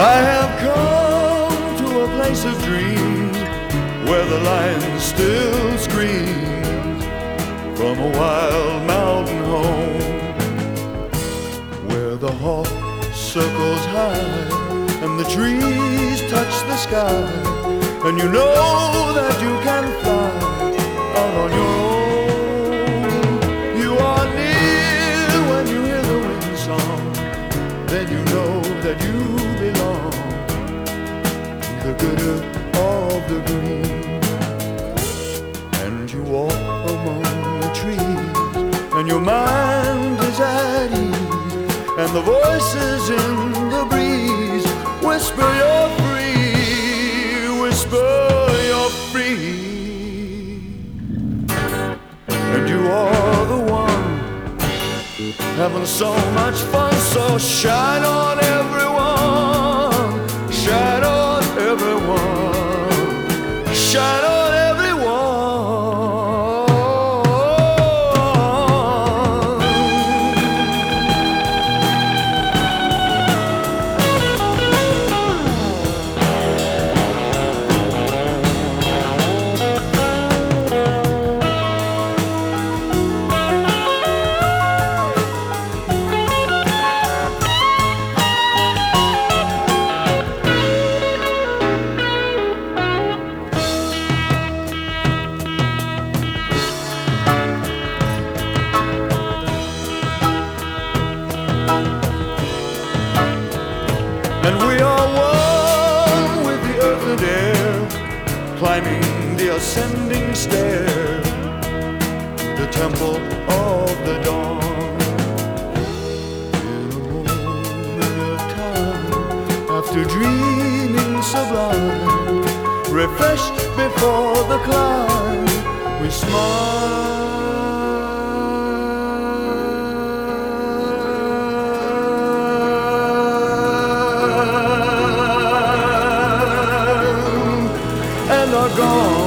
I have come to a place of dreams where the lion still screams from a wild mountain home, where the hawk circles high and the trees touch the sky, and you know that you can fly earth of the green. And you walk among the trees, and your mind is at ease, and the voices in the breeze whisper you're free, whisper you're free. And you are the one having so much fun, so shine on everyone, Are one with the earth and air, climbing the ascending stair, the temple of the dawn. In a moment of time, after dreaming sublime, refreshed before the climb, we smile are gone.